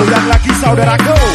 Ulang lagi saudaraku.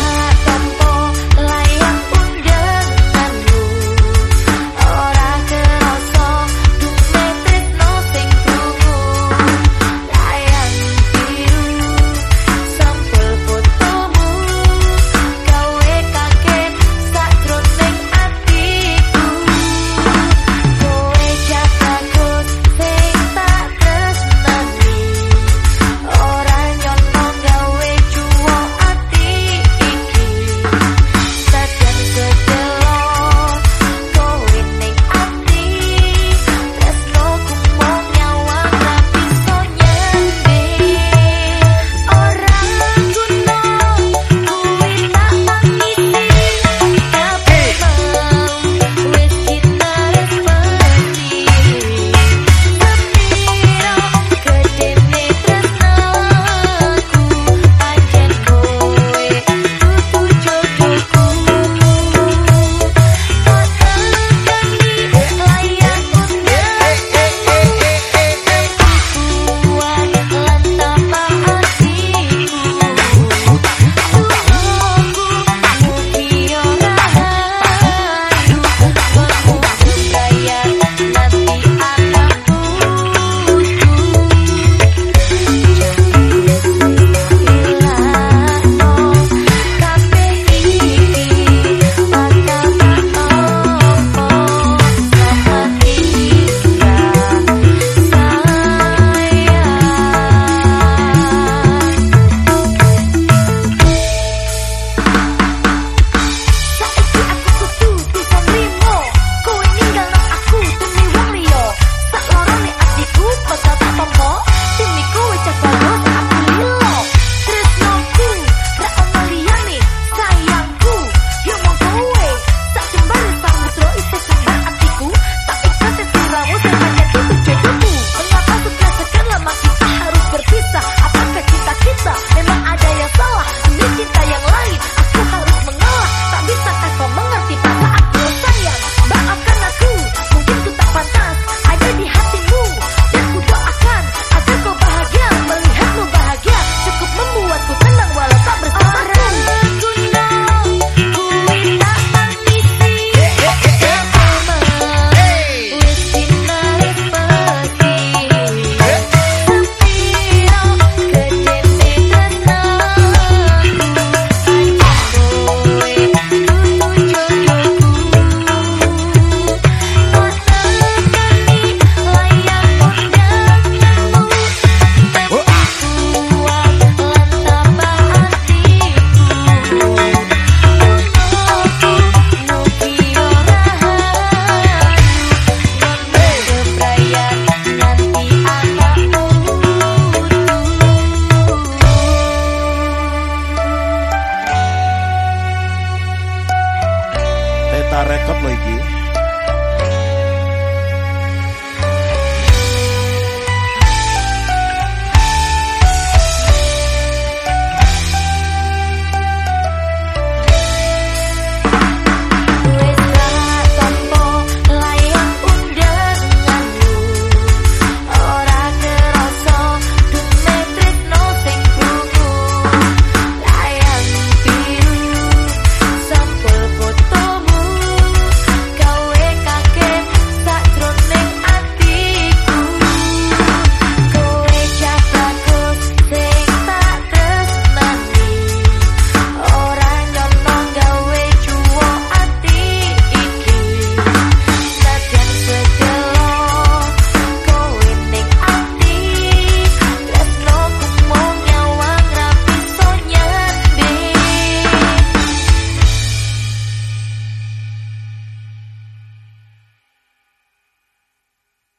Rekod lagi